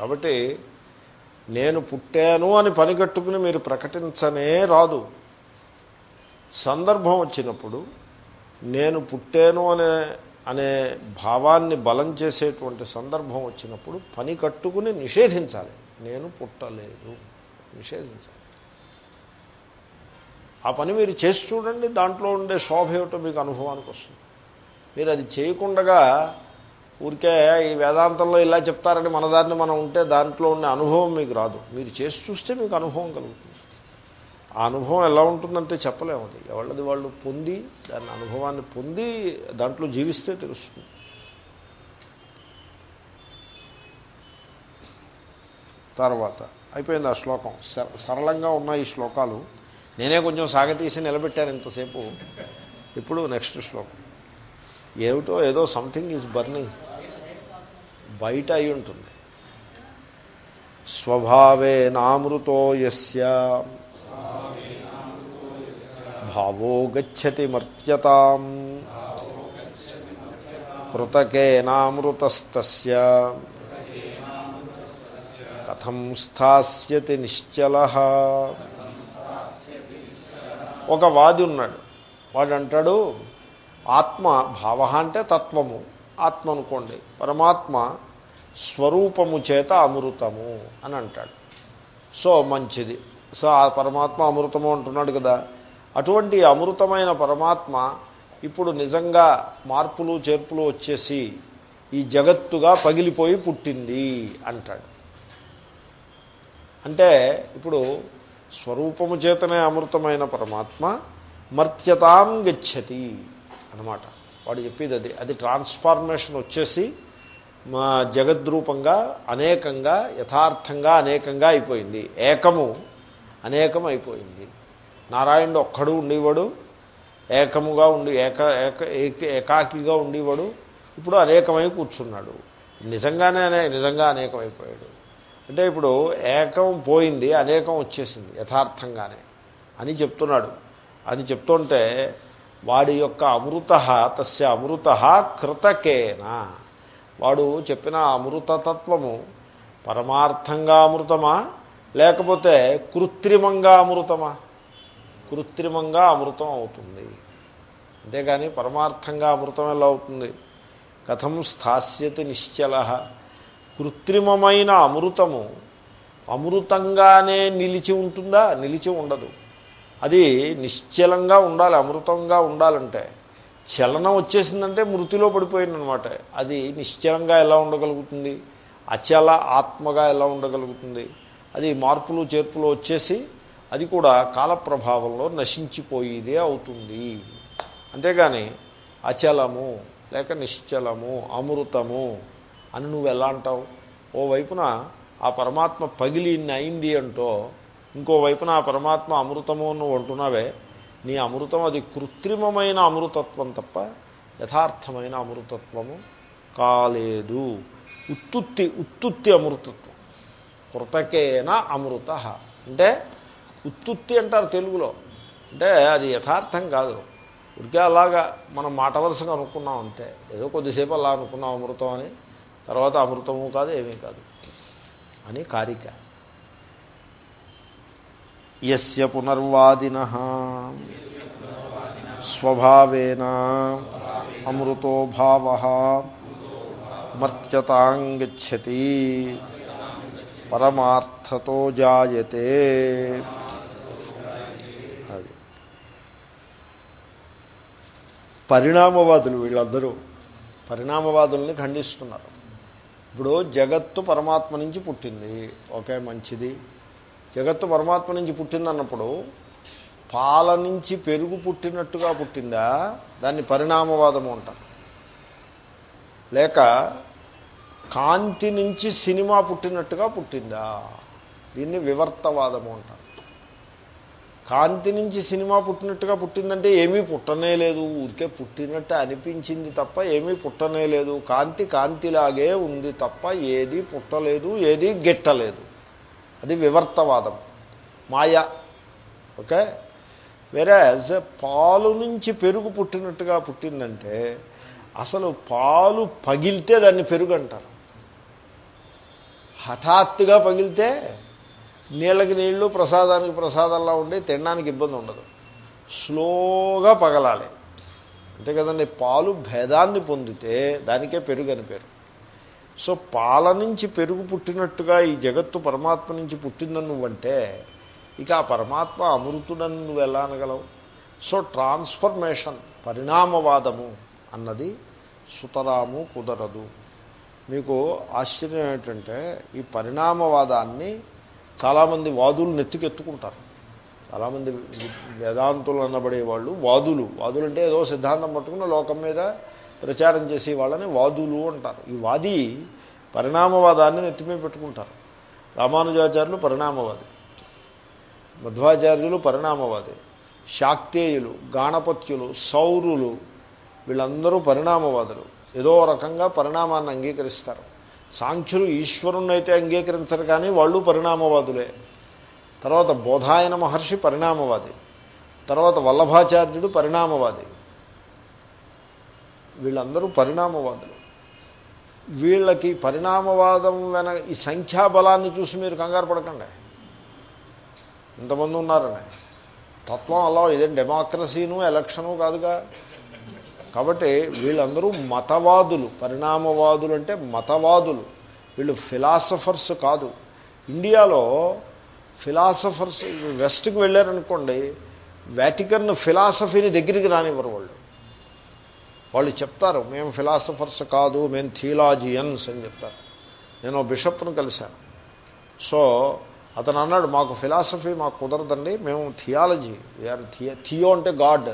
కాబట్టి నేను పుట్టాను అని పని కట్టుకుని మీరు ప్రకటించనే రాదు. సందర్భం వచ్చినప్పుడు నేను పుట్టాను అనే అనే భావాన్ని బలం చేసేటువంటి సందర్భం వచ్చినప్పుడు పని కట్టుకుని నిషేధించాలి. నేను పుట్టలేదు. నిషేధించాలి. ఆ పని మీరు చేసి చూడండి. దాంట్లో ఉండే శోభ ఏమిటో మీకు అనుభవానికి వస్తుంది. మీరు అది చేయకుండా ఊరికే ఈ వేదాంతంలో ఇలా చెప్తారని మన దాన్ని మనం ఉంటే దాంట్లో ఉండే అనుభవం మీకు రాదు. మీరు చేసి చూస్తే మీకు అనుభవం కలుగుతుంది. ఆ అనుభవం ఎలా ఉంటుందంటే చెప్పలేము అది. ఎవళ్ళది వాళ్ళు పొంది దాని అనుభవాన్ని పొంది దాంట్లో జీవిస్తే తెలుస్తుంది. తర్వాత అయిపోయింది ఆ శ్లోకం. సరళంగా ఉన్న ఈ శ్లోకాలు నేనే కొంచెం సాగతీసి నిలబెట్టాను ఇంతసేపు. ఇప్పుడు నెక్స్ట్ శ్లోకం. ఏమిటో ఏదో సంథింగ్ ఈజ్ బర్నింగ్ బయట అయి ఉంటుంది. స్వభావే నామృతో యస్య. భావో గచ్చతి మర్త్యతాం. కృతకేనామృతస్తస్య కథం స్థాస్యతి నిశ్చల. ఒక వాది ఉన్నాడు. వాడు అంటాడు ఆత్మ భావ అంటే తత్వము. ఆత్మ అనుకోండి. పరమాత్మ స్వరూపము చేత అమృతము అని అంటాడు. సో మంచిది. సో ఆ పరమాత్మ అమృతము అంటున్నాడు కదా. అటువంటి అమృతమైన పరమాత్మ ఇప్పుడు నిజంగా మార్పులు చేర్పులు వచ్చేసి ఈ జగత్తుగా పగిలిపోయి పుట్టింది అంటాడు. అంటే ఇప్పుడు స్వరూపము చేతనే అమృతమైన పరమాత్మ మర్త్యతాం గచ్చతి అనమాట వాడు చెప్పేది అది. అది ట్రాన్స్ఫార్మేషన్ వచ్చేసి మా జగద్రూపంగా అనేకంగా యథార్థంగా అనేకంగా అయిపోయింది. ఏకము అనేకం అయిపోయింది. నారాయణుడు ఒక్కడు ఉండేవాడు. ఏకముగా ఉండి ఏక ఏక ఏక- ఏకాకిగా ఉండేవాడు. ఇప్పుడు అనేకమై కూర్చున్నాడు. నిజంగానే అనే నిజంగా అనేకమైపోయాడు. అంటే ఇప్పుడు ఏకం పోయింది అనేకం వచ్చేసింది యథార్థంగానే అని చెప్తున్నాడు. అని చెప్తుంటే వాడి యొక్క అమృత తస్య అమృత కృతకేన. వాడు చెప్పిన అమృతతత్వము పరమార్థంగా అమృతమా? లేకపోతే కృత్రిమంగా అమృతమా? కృత్రిమంగా అమృతం అవుతుంది. అంతేగాని పరమార్థంగా అమృతం ఎలా అవుతుంది? కథం స్థాస్యతి నిశ్చల. కృత్రిమమైన అమృతము అమృతంగానే నిలిచి ఉంటుందా? నిలిచి ఉండదు. అది నిశ్చలంగా ఉండాలి అమృతంగా ఉండాలంటే. చలనం వచ్చేసిందంటే మృతిలో పడిపోయిందనమాట అది నిశ్చలంగా ఎలా ఉండగలుగుతుంది? అచల ఆత్మగా ఎలా ఉండగలుగుతుంది? అది మార్పులు చేర్పులు వచ్చేసి అది కూడా కాలప్రభావంలో నశించిపోయేదే అవుతుంది. అంతేగాని అచలము లేక నిశ్చలము అమృతము అని నువ్వు ఎలా అంటావు? ఓవైపున ఆ పరమాత్మ పగిలి అయింది అంటో ఇంకో వైపున ఆ పరమాత్మ అమృతము నువ్వు అంటున్నావే నీ అమృతం అది కృత్రిమమైన అమృతత్వం తప్ప యథార్థమైన అమృతత్వము కాలేదు. ఉత్తుత్తి ఉత్తుత్తి అమృతత్వం. కృతకేన అమృత. అంటే ఉత్తుత్తి అంటారు తెలుగులో. అంటే అది యథార్థం కాదు. ఉడికే అలాగా మనం మాట వరుసగా అనుకున్నాం అంతే. ఏదో కొద్దిసేపు అలా అనుకున్నాం అమృతం అని. తర్వాత అమృతము కాదు ఏమీ కాదు. అని కారిక. యస్య పునర్వాదిన. స్వభావేన అమృతో భావ మర్త్యతాంగచ్చతి పరమార్థతో జాయతే. అది. పరిణామవాదులు వీళ్ళందరూ. పరిణామవాదుల్ని ఖండిస్తున్నారు. ఇప్పుడు జగత్తు పరమాత్మ నుంచి పుట్టింది. ఓకే మంచిది. జగత్తు పరమాత్మ నుంచి పుట్టిందన్నప్పుడు పాల నుంచి పెరుగు పుట్టినట్టుగా పుట్టిందా? దాన్ని పరిణామవాదము అంటారు లేక కాంతి నుంచి సినిమా పుట్టినట్టుగా పుట్టిందా? దీన్ని వివర్తవాదము అంటారు కాంతి నుంచి సినిమా పుట్టినట్టుగా పుట్టిందంటే ఏమీ పుట్టనే లేదు. ఊరికే పుట్టినట్టు అనిపించింది తప్ప ఏమీ పుట్టనే లేదు. కాంతి కాంతిలాగే ఉంది తప్ప ఏది పుట్టలేదు ఏది గిట్టలేదు. అది వివర్తవాదం. మాయ. ఓకే? వేరేజ్ పాలు నుంచి పెరుగు పుట్టినట్టుగా పుట్టిందంటే అసలు పాలు పగిలితే దాన్ని పెరుగు అంటారు. హఠాత్తుగా పగిలితే నీళ్ళకి నీళ్ళు ప్రసాదానికి ప్రసాదంలా ఉండి తినడానికి ఇబ్బంది ఉండదు. స్లోగా పగలాలి. అంతే కదండి పాలు భేదాన్ని పొందితే దానికే పెరుగు అని పేరు. సో పాల నుంచి పెరుగు పుట్టినట్టుగా ఈ జగత్తు పరమాత్మ నుంచి పుట్టిందని నువ్వంటే ఇక ఆ పరమాత్మ అమృతుడని నువ్వు ఎలా అనగలవు? సో ట్రాన్స్ఫర్మేషన్ పరిణామవాదము అన్నది సుతరాము కుదరదు. మీకు ఆశ్చర్యం ఏంటంటే ఈ పరిణామవాదాన్ని చాలామంది వాదులు నెత్తికెత్తుకుంటారు. చాలామంది వేదాంతులు అనబడే వాళ్ళు వాదులు. వాదులు అంటే ఏదో సిద్ధాంతం పట్టుకుని లోకం మీద ప్రచారం చేసే వాళ్ళని వాదులు అంటారు. ఈ వాది పరిణామవాదాన్ని నెత్తిమే పెట్టుకుంటారు. రామానుజాచార్యులు పరిణామవాది మధ్వాచార్యులు పరిణామవాది శాక్తేయులు గాణపత్యులు సౌరులు వీళ్ళందరూ పరిణామవాదులు. ఏదో రకంగా పరిణామాన్ని అంగీకరిస్తారు. సాంఖ్యులు ఈశ్వరుణ్ణి అయితే అంగీకరించరు కానీ వాళ్ళు పరిణామవాదులే. తర్వాత బోధాయన మహర్షి పరిణామవాది తర్వాత వల్లభాచార్యుడు పరిణామవాది వీళ్ళందరూ పరిణామవాదులు. వీళ్ళకి పరిణామవాదం వెన ఈ సంఖ్యాబలాన్ని చూసి మీరు కంగారు పడకండి. ఇంతమంది ఉన్నారని. తత్వం అలా ఇదేం డెమోక్రసీను ఎలక్షను కాదుగా. కాబట్టి వీళ్ళందరూ మతవాదులు. పరిణామవాదులు అంటే మతవాదులు. వీళ్ళు ఫిలాసఫర్స్ కాదు. ఇండియాలో ఫిలాసఫర్స్ వెస్ట్కి వెళ్ళారనుకోండి వాటికన్ ఫిలాసఫీని దగ్గరికి రానివ్వరు వాళ్ళు. వాళ్ళు చెప్తారు మేము ఫిలాసఫర్స్ కాదు మేము థియలాజియన్స్ అని చెప్తారు. నేను బిషప్ను కలిశాను. సో అతను అన్నాడు మాకు ఫిలాసఫీ మాకు కుదరదండి మేము theology we are theo theo అంటే god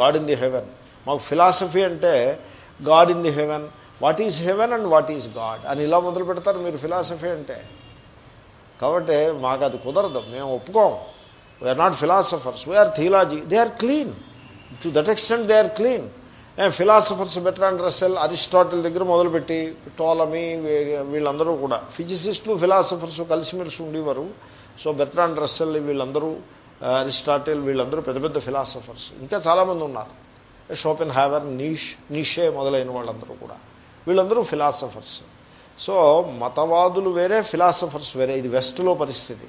god in the heaven మాకు ఫిలాసఫీ అంటే god in the heaven what is heaven and what is god అని ఇలా మొదలు పెడతారు మీరు ఫిలాసఫీ అంటే. కాబట్టి మాకు అది కుదరదు మేము ఒప్పుకోం we are not philosophers we are theology they are clean to that extent they are clean philosophers Bertrand Russell Aristotle దగ్గర మొదలుపెట్టి టోలమీ వీళ్ళందరూ కూడా. ఫిజిసిస్టులు ఫిలాసఫర్స్ కలిసిమెలిసి ఉండేవారు. సో బెట్రాండ్ రస్సెల్ వీళ్ళందరూ అరిస్టాటిల్ వీళ్ళందరూ పెద్ద పెద్ద ఫిలాసఫర్స్ ఇంకా చాలామంది ఉన్నారు. షోపెన్ హ్యావర్ నీష్ నీషే మొదలైన వాళ్ళందరూ కూడా. వీళ్ళందరూ ఫిలాసఫర్స్ సో మతవాదులు వేరే ఫిలాసఫర్స్ వేరే. ఇది వెస్ట్లో పరిస్థితి.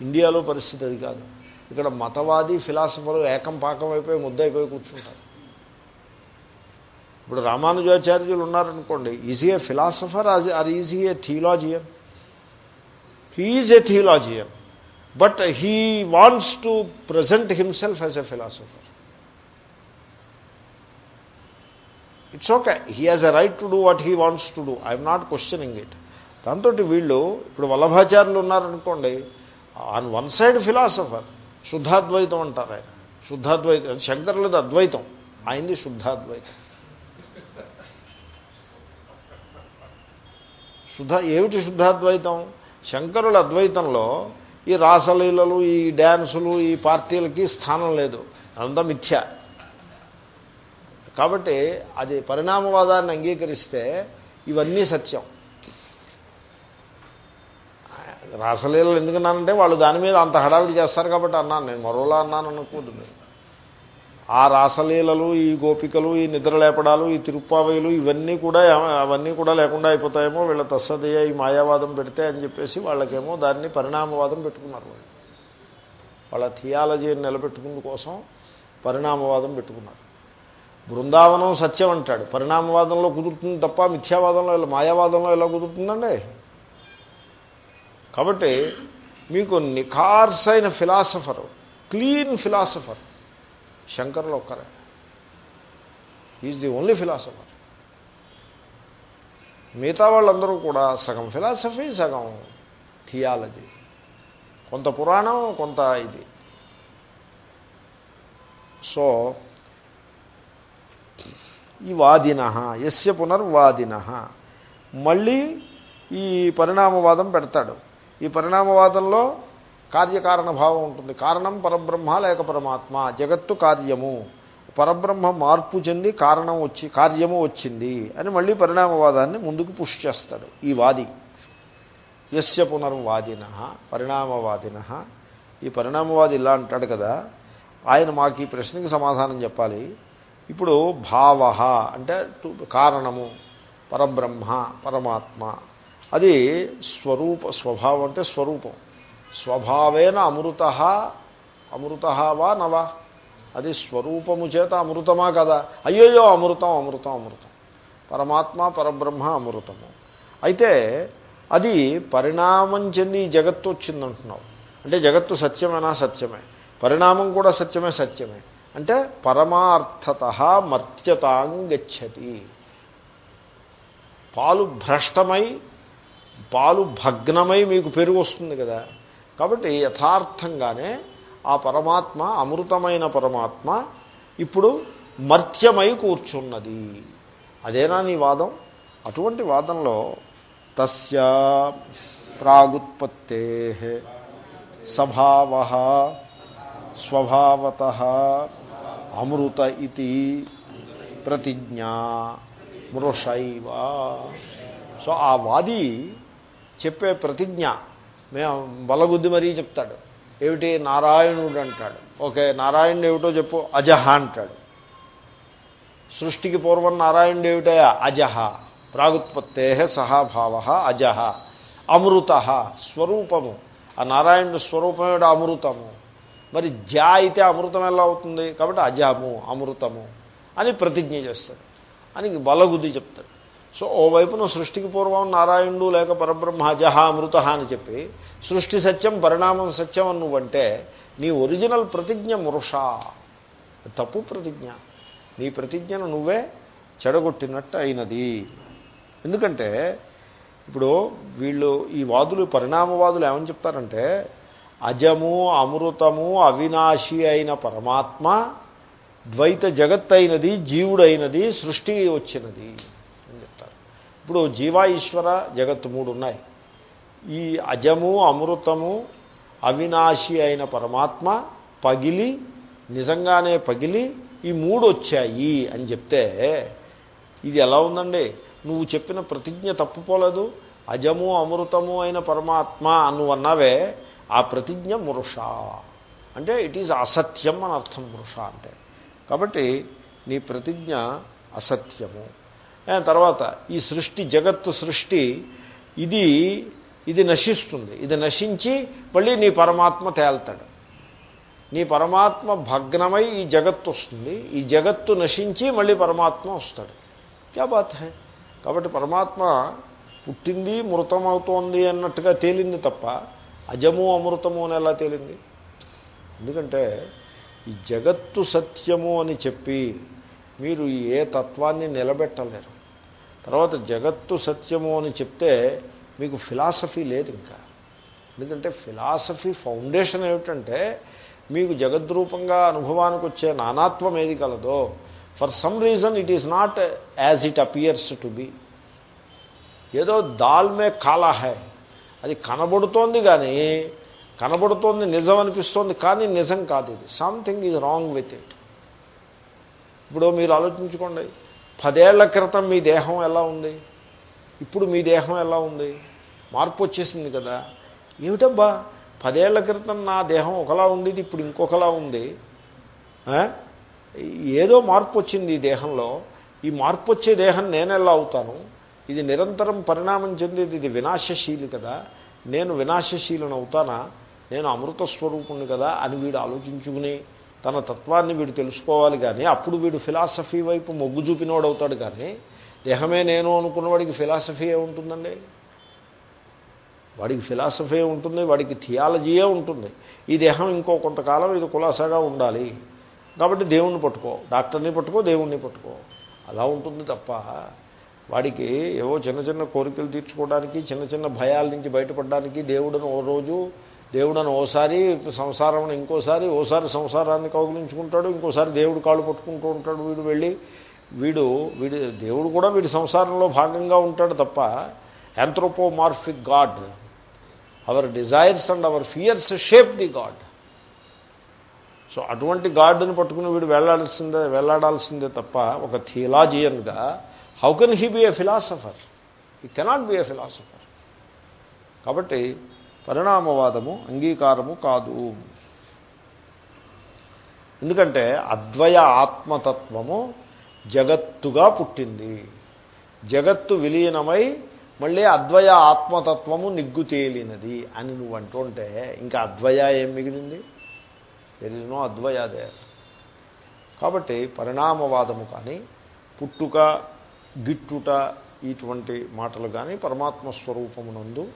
ఇండియాలో పరిస్థితి అది కాదు. ఇక్కడ మతవాది ఫిలాసఫర్ ఏకం పాకం అయిపోయి ముద్దైపోయి కూర్చుంటారు. ఇప్పుడు రామానుజాచార్యులు ఉన్నారనుకోండి is he a philosopher or is he a theologian he is a theologian but he wants to present himself as a philosopher it's okay he has a right to do what he wants to do I'm not questioning it దాంతో వీళ్ళు ఇప్పుడు వల్లభాచార్యులు ఉన్నారనుకోండి on one side philosopher శుద్ధాద్వైతం అంటారు ఆయన. శుద్ధాద్వైతం శంకరులది అద్వైతం ఆయనది శుద్ధాద్వైతం. శుద్ధ ఏమిటి శుద్ధాద్వైతం? శంకరుల అద్వైతంలో ఈ రాసలీలలు ఈ డ్యాన్సులు ఈ పార్టీలకి స్థానం లేదు. అంతా మిథ్య. కాబట్టి అది పరిణామవాదాన్ని అంగీకరిస్తే ఇవన్నీ సత్యం. రాసలీలలు ఎందుకన్నానంటే వాళ్ళు దాని మీద అంత హడావిడి చేస్తారు కాబట్టి అన్నాను. నేను మరోలా అన్నాను అనుకోదు ఆ రాసలీలలు ఈ గోపికలు ఈ నిద్రలేపడాలు ఈ తిరుప్పావయులు ఇవన్నీ కూడా అవన్నీ కూడా లేకుండా అయిపోతాయేమో వీళ్ళ తస్సదయ్య ఈ మాయావాదం పెడితే అని చెప్పేసి వాళ్ళకేమో దాన్ని పరిణామవాదం పెట్టుకున్నారు వాళ్ళు. వాళ్ళ థియాలజీని నిలబెట్టుకుందు కోసం పరిణామవాదం పెట్టుకున్నారు. బృందావనం సత్యం అంటాడు. పరిణామవాదంలో కుదురుతుంది తప్ప మిథ్యావాదంలో ఇలా మాయావాదంలో ఎలా కుదురుతుందండి? కాబట్టి మీకు నిఖార్సైన ఫిలాసఫరు ఫిలాసఫర్ క్లీన్ ఫిలాసఫర్ శంకర్లు ఒక్కరే. ఈజ్ ది ఓన్లీ ఫిలాసఫర్ మిగతా వాళ్ళందరూ కూడా సగం ఫిలాసఫీ సగం థియాలజీ కొంత పురాణం కొంత ఇది. సో ఈ వాదిన ఎస్య పునర్వాదిన మళ్ళీ ఈ పరిణామవాదం పెడతాడు. ఈ పరిణామవాదంలో కార్యకారణ భావం ఉంటుంది. కారణం పరబ్రహ్మ లేక పరమాత్మ. జగత్తు కార్యము. పరబ్రహ్మ మార్పు చెంది కారణం వచ్చి కార్యము వచ్చింది అని మళ్ళీ పరిణామవాదాన్ని ముందుకు పుష్ చేస్తాడు ఈ వాది. యస్య పునర్వాదిన పరిణామవాదిన. ఈ పరిణామవాది ఇలా అంటాడు కదా ఆయన మాకు ఈ ప్రశ్నకి సమాధానం చెప్పాలి. ఇప్పుడు భావ అంటే కారణము. పరబ్రహ్మ పరమాత్మ. అది స్వరూప స్వభావం అంటే స్వరూపం. స్వభావేన అమృత. అమృత వా నవా. అది స్వరూపము చేత అమృతమా కదా? అయ్యోయో అమృతం అమృతం అమృతం. పరమాత్మ పరబ్రహ్మ అమృతము. అయితే అది పరిణామం చెంది జగత్తు వచ్చిందంటున్నావు. అంటే జగత్తు సత్యమేనా సత్యమే? పరిణామం కూడా సత్యమే సత్యమే. అంటే పరమార్థత మర్త్యతాం గచ్చతి. పాలు భ్రష్టమై పాలు భగ్నమై మీకు పెరుగు వస్తుంది కదా? కాబట్టి యథార్థంగానే ఆ పరమాత్మ అమృతమైన పరమాత్మ ఇప్పుడు మర్త్యమై కూర్చున్నది. అదేనా నీ వాదం? అటువంటి వాదంలో తస్య ప్రాగుత్పత్తే స్వభావ స్వభావత అమృత ఇది ప్రతిజ్ఞ మృషైవ. సో ఆ వాది చెప్పే ప్రతిజ్ఞ మేము బలగుద్ది మరీ చెప్తాడు. ఏమిటి? నారాయణుడు అంటాడు. ఓకే నారాయణుడు ఏమిటో చెప్పు. అజహ అంటాడు. సృష్టికి పూర్వం నారాయణుడు ఏమిటయా? అజహ. ప్రాగుత్పత్తే సహాభావ అజహ. అమృత స్వరూపము. ఆ నారాయణుడు స్వరూపం ఏమిటి? అమృతము. మరి జా అయితే అమృతం ఎలా అవుతుంది? కాబట్టి అజాము అమృతము అని ప్రతిజ్ఞ చేస్తాడు. అని బలగుద్ది చెప్తాడు. సో ఓవైపున సృష్టికి పూర్వం నారాయణుడు లేక పరబ్రహ్మ జహ అమృత అని చెప్పి సృష్టి సత్యం పరిణామం సత్యం అని నువ్వంటే నీ ఒరిజినల్ ప్రతిజ్ఞ మృష. తప్పు ప్రతిజ్ఞ. నీ ప్రతిజ్ఞను నువ్వే చెడగొట్టినట్టు అయినది ఎందుకంటే ఇప్పుడు వీళ్ళు ఈ వాదులు పరిణామవాదులు ఏమని చెప్తారంటే అజము అమృతము అవినాశి అయిన పరమాత్మ ద్వైత జగత్ అయినది జీవుడైనది సృష్టి వచ్చినది. ఇప్పుడు జీవ ఈశ్వర జగత్తు మూడు ఉన్నాయి ఈ అజము అమృతము అవినాశి అయిన పరమాత్మ పగిలి నిజంగానే పగిలి ఈ మూడు వచ్చాయి అని చెప్తే ఇది ఎలా ఉందండి? నువ్వు చెప్పిన ప్రతిజ్ఞ తప్పుపోలేదు. అజము అమృతము అయిన పరమాత్మ నువ్వు అన్నావే ఆ ప్రతిజ్ఞ మురుష అంటే ఇట్ ఈజ్ అసత్యం అని అర్థం మృష అంటే. కాబట్టి నీ ప్రతిజ్ఞ అసత్యము. తర్వాత ఈ సృష్టి జగత్తు సృష్టి ఇది ఇది నశిస్తుంది. ఇది నశించి మళ్ళీ నీ పరమాత్మ తేల్తాడు. నీ పరమాత్మ భగ్నమై ఈ జగత్తు వస్తుంది. ఈ జగత్తు నశించి మళ్ళీ పరమాత్మ వస్తాడు. క్యా బాత్ హై? కాబట్టి పరమాత్మ పుట్టింది మృతమవుతోంది అన్నట్టుగా తేలింది తప్ప అజము అమృతము అని ఎలా తేలింది? ఎందుకంటే ఈ జగత్తు సత్యము అని చెప్పి మీరు ఏ తత్వాన్ని నిలబెట్టలేరు. తర్వాత జగత్తు సత్యము అని చెప్తే మీకు ఫిలాసఫీ లేదు ఇంకా. ఎందుకంటే ఫిలాసఫీ ఫౌండేషన్ ఏమిటంటే మీకు జగద్రూపంగా అనుభవానికి వచ్చే నానాత్వం ఏది కలదో for some reason it is not as it appears to be. ఏదో దాల్ మే కాలా హై. అది కనబడుతోంది కానీ కనబడుతోంది నిజం అనిపిస్తోంది కానీ నిజం కాదు ఇది. Something is wrong with it ఇప్పుడు మీరు ఆలోచించుకోండి. పదేళ్ళ క్రితం మీ దేహం ఎలా ఉంది? ఇప్పుడు మీ దేహం ఎలా ఉంది? మార్పు వచ్చేసింది కదా. ఏమిటబ్బా? పదేళ్ళ క్రితం నా దేహం ఒకలా ఉండేది ఇప్పుడు ఇంకొకలా ఉంది. ఏదో మార్పు వచ్చింది ఈ దేహంలో. ఈ మార్పు వచ్చే దేహం నేను ఎలా అవుతాను? ఇది నిరంతరం పరిణామం చెందేది ఇది వినాశశీలి కదా. నేను వినాశశీలను అవుతానా నేను అమృత స్వరూపుణ్ణి కదా అని వీడు ఆలోచించుకుని తన తత్వాన్ని వీడు తెలుసుకోవాలి కానీ అప్పుడు వీడు ఫిలాసఫీ వైపు మొగ్గు చూపినవాడు అవుతాడు కానీ దేహమే నేను అనుకున్నవాడికి ఫిలాసఫీ ఉంటుందండి? వాడికి ఫిలాసఫీ ఉంటుంది? వాడికి థియాలజీయే ఉంటుంది? ఈ దేహం ఇంకో కొంతకాలం ఇది కులాసాగా ఉండాలి. కాబట్టి దేవుణ్ణి పట్టుకో డాక్టర్ని పట్టుకో దేవుణ్ణి పట్టుకో. అలా ఉంటుంది తప్ప వాడికి ఏవో చిన్న చిన్న కోరికలు తీర్చుకోవడానికి చిన్న చిన్న భయాల నుంచి బయటపడడానికి దేవుడిని ఓ రోజు దేవుడని ఓసారి సంసారం ఇంకోసారి ఓసారి సంసారాన్ని కౌగులించుకుంటాడు ఇంకోసారి దేవుడు కాళ్ళు పట్టుకుంటూ ఉంటాడు వీడు వెళ్ళి. వీడు వీడి దేవుడు కూడా వీడి సంసారంలో భాగంగా ఉంటాడు తప్ప anthropomorphic god our desires and our fears shape the god so అటువంటి గాడ్ని పట్టుకుని వీడు వెళ్ళాల్సిందే వెళ్ళాడాల్సిందే తప్ప ఒక థియలాజియన్గా how can he be a philosopher he cannot be a philosopher కాబట్టి పరిణామవాదము అంగీకారము కాదు. ఎందుకంటే అద్వయ ఆత్మతత్వము జగత్తుగా పుట్టింది. జగత్తు విలీనమై మళ్ళీ అద్వయ ఆత్మతత్వము నిగ్గు తేలినది అని నువ్వు అంటుంటే ఇంకా అద్వయ ఏం మిగిలింది? తెలియనో ఇస్ అద్వయ కాబట్టి పరిణామవాదము కానీ పుట్టుక గిట్టుట ఇటువంటి మాటలు కానీ పరమాత్మ స్వరూపమునందు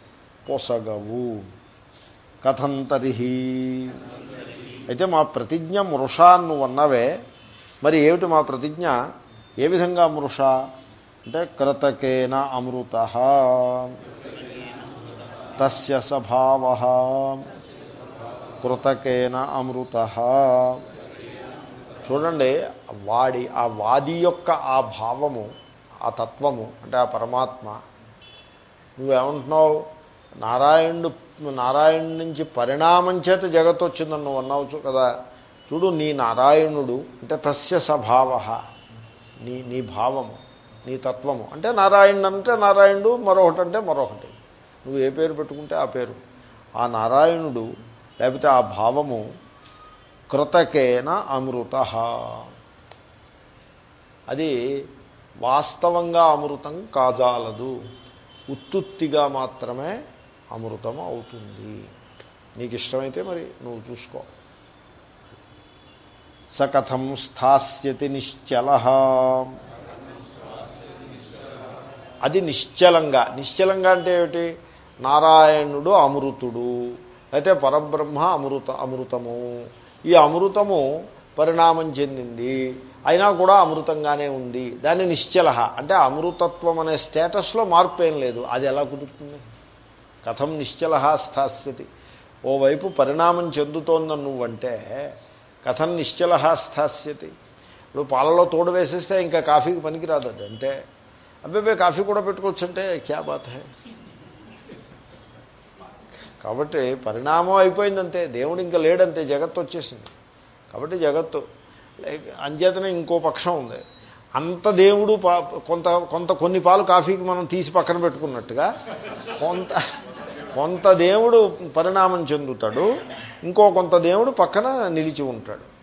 పొసగవు కథంతరిహి. అయితే మా ప్రతిజ్ఞ మృష నువ్వు మరి ఏమిటి మా ప్రతిజ్ఞ? ఏ విధంగా మృష? అంటే కృతకేన అమృత. తస్య స్వభావ కృతకేన అమృత. చూడండి వాడి ఆ వాది యొక్క ఆ భావము ఆ తత్వము అంటే ఆ పరమాత్మ నువ్వేమంటున్నావు? నారాయణుడు నారాయణుడి నుంచి పరిణామం చేత జగత్తు వచ్చిందని నువ్వు అన్నావు కదా. చూడు నీ నారాయణుడు అంటే తస్య స్వభావ నీ నీ భావము నీ తత్వము. అంటే నారాయణుడు అంటే నారాయణుడు మరొకటి అంటే మరొకటి. నువ్వు ఏ పేరు పెట్టుకుంటే ఆ పేరు. ఆ నారాయణుడు లేకపోతే ఆ భావము కృతకేన అమృత. అది వాస్తవంగా అమృతం కాజాలదు. ఉత్తుత్తిగా మాత్రమే అమృతం అవుతుంది. నీకు ఇష్టమైతే మరి నువ్వు చూసుకో. సకథం స్థాస్యతి నిశ్చల. అది నిశ్చలంగా. నిశ్చలంగా అంటే ఏమిటి? నారాయణుడు అమృతుడు. అయితే పరబ్రహ్మ అమృత అమృతము. ఈ అమృతము పరిణామం చెందింది. అయినా కూడా అమృతంగానే ఉంది. దాన్ని నిశ్చల. అంటే అమృతత్వం అనే స్టేటస్లో మార్పు ఏం లేదు. అది ఎలా కుదురుతుంది? కథం నిశ్చల స్థాస్యతి ఓవైపు పరిణామం చెందుతోందని నువ్వంటే కథం నిశ్చల స్థాస్యతి ఇప్పుడు పాలలో తోడు వేసేస్తే ఇంకా కాఫీకి పనికిరాదు అది అంటే అబ్బాయి కాఫీ కూడా పెట్టుకోవచ్చంటే క్యా బాత హే? కాబట్టి పరిణామం అయిపోయిందంతే దేవుడు ఇంకా లేడంతే జగత్తు వచ్చేసింది. కాబట్టి జగత్తు అంచేతనే ఇంకో పక్షం ఉంది. అంత దేవుడు కొంత కొంత కొన్ని పాలు కాఫీకి మనం తీసి పక్కన పెట్టుకున్నట్టుగా కొంత కొంత దేవుడు పరిణామం చెందుతాడు ఇంకో కొంత దేవుడు పక్కన నిలిచి ఉంటాడు.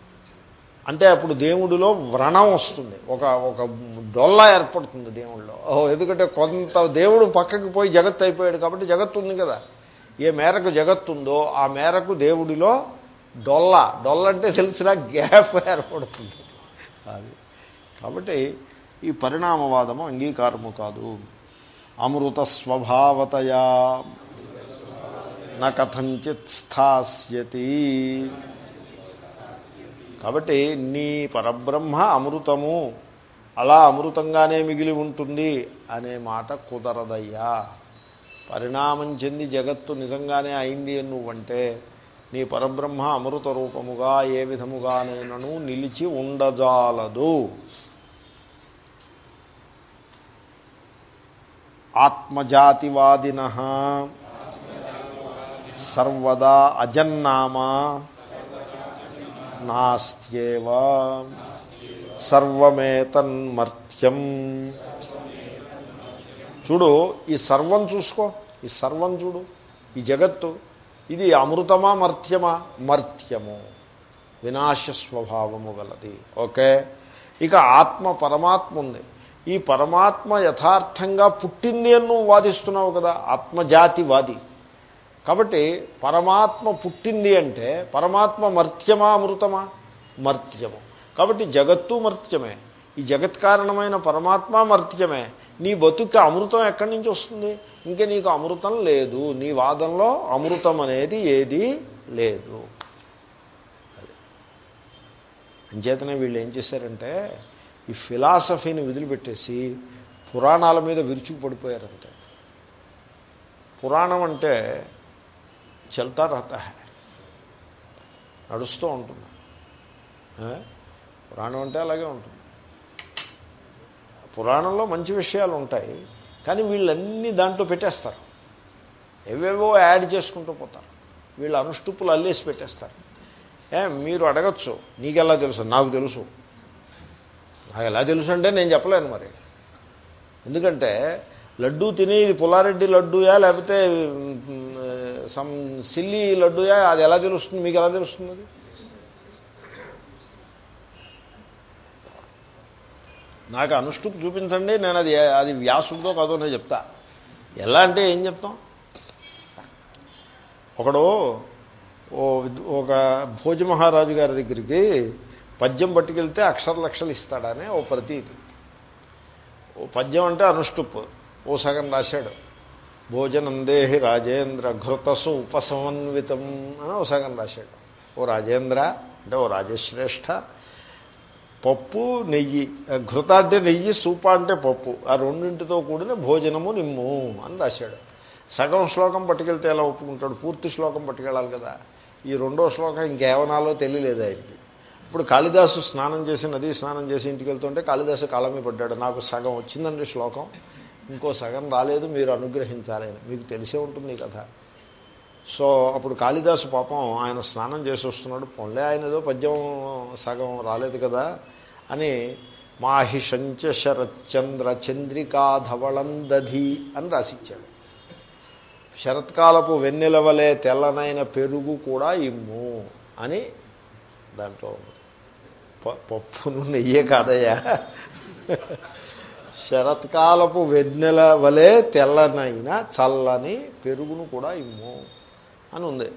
అంటే అప్పుడు దేవుడిలో వ్రణం వస్తుంది. ఒక ఒక డొల్ల ఏర్పడుతుంది దేవుడిలో. ఎందుకంటే కొంత దేవుడు పక్కకి పోయి జగత్తు అయిపోయాడు కాబట్టి జగత్తు ఉంది కదా. ఏ మేరకు జగత్తు ఉందో ఆ మేరకు దేవుడిలో డొల్ల డొల్ల అంటే తెలిసిన గ్యాప్ ఏర్పడుతుంది. అది. కాబట్టి ఈ పరిణామవాదము అంగీకారము కాదు. అమృత స్వభావతయా నథంచిత్ స్థాస్యతి. కాబట్టి నీ పరబ్రహ్మ అమృతము అలా అమృతంగానే మిగిలి ఉంటుంది అనే మాట కుదరదయ్యా. పరిణామం చెంది జగత్తు నిజంగానే అయింది అని నువ్వంటే నీ పరబ్రహ్మ అమృత రూపముగా ఏ విధముగానైనను నిలిచి ఉండజాలదు. ఆత్మజాతివాదిన. సర్వదా అజన్నామా. నాస్త్యేవ. సర్వమేతన్మర్త్యం చూడు ఈ సర్వం చూసుకో. ఈ సర్వం చూడు. ఈ జగత్తు. ఇది అమృతమా మర్త్యమా? మర్త్యము. వినాశ స్వభావము గలది. ఓకే? ఇక ఆత్మ పరమాత్మ ఉంది. ఈ పరమాత్మ యథార్థంగా పుట్టింది అని నువ్వు వాదిస్తున్నావు కదా ఆత్మజాతివాది. కాబట్టి పరమాత్మ పుట్టింది అంటే పరమాత్మ మర్త్యమా అమృతమా? మర్త్యము. కాబట్టి జగత్తు మర్త్యమే. ఈ జగత్ కారణమైన పరమాత్మ మర్త్యమే. నీ బతుకు అమృతం ఎక్కడి నుంచి వస్తుంది? ఇంకా నీకు అమృతం లేదు. నీ వాదంలో అమృతం అనేది ఏది లేదు. అంచేతనే వీళ్ళు ఏం చేశారంటే ఈ ఫిలాసఫీని వదిలిపెట్టేసి పురాణాల మీద విరుచుకు పడిపోయారంటే పురాణం అంటే చల్తా రహతా హై. నడుస్తూ ఉంటుంది. పురాణం అంటే అలాగే ఉంటుంది. పురాణంలో మంచి విషయాలు ఉంటాయి కానీ వీళ్ళన్నీ దాంట్లో పెట్టేస్తారు. ఎవేవో యాడ్ చేసుకుంటూ పోతారు. వీళ్ళు అనుష్టుప్పులు అల్లేసి పెట్టేస్తారు. ఏ మీరు అడగచ్చు. నీకెలా తెలుసు? నాకు తెలుసు. నాకు ఎలా తెలుసు అంటే నేను చెప్పలేను మరి. ఎందుకంటే లడ్డూ తిని ఇది పుల్లారెడ్డి లడ్డూయా లేకపోతే సమ్ సిల్లి లడ్డూయా అది ఎలా తెలుస్తుంది? మీకు ఎలా తెలుస్తుంది అది? నాకు అనుష్టుకు చూపించండి నేను అది అది వ్యాసుడితో కాదో నేను చెప్తా. ఎలా అంటే ఏం చెప్తాం? ఒకడు ఓ ఒక భోజ మహారాజు గారి దగ్గరికి పద్యం పట్టుకెళ్తే అక్షర లక్షలు ఓ ప్రతీతి. ఓ పద్యం అంటే అనుష్టుప్ ఓ సగం రాశాడు. భోజనం దేహి రాజేంద్ర ఘృతసు ఉపసమన్వితం అని ఓ సగం రాశాడు. ఓ రాజేంద్ర అంటే ఓ రాజశ్రేష్ఠ. పప్పు నెయ్యి. ఘృత అంటే నెయ్యి సూప అంటే పప్పు. ఆ రెండింటితో కూడిన భోజనము నిమ్ము అని రాశాడు. సగం శ్లోకం పట్టుకెళ్తే ఎలా ఒప్పుకుంటాడు? పూర్తి శ్లోకం పట్టుకెళ్ళాలి కదా. ఈ రెండో శ్లోకం ఇంకేమనాలో తెలియలేదు ఆయనకి. ఇప్పుడు కాళిదాసు స్నానం చేసి నదీ స్నానం చేసి ఇంటికి వెళ్తుంటే కాళిదాసు కాలమే పడ్డాడు. నాకు సగం వచ్చిందండి శ్లోకం. ఇంకో సగం రాలేదు మీరు అనుగ్రహించాలి మీకు తెలిసే ఉంటుంది కథ. సో అప్పుడు కాళిదాసు పాపం ఆయన స్నానం చేసి వస్తున్నాడు. పొన్లే ఆయన ఏదో పద్యం సగం రాలేదు కదా అని మాహిషంచ శరత్చంద్ర చంద్రికా ధవళం దధి అని రాసిచ్చాడు. శరత్కాలపు వెన్నెలవలే తెల్లనైన పెరుగు కూడా ఇమ్ము అని దాంట్లో పప్పును నెయ్యే కాదయ్యా. శరత్కాలపు వెన్నెల వలె తెల్లనైన చల్లని పెరుగును కూడా ఇమ్ము అని ఉంది.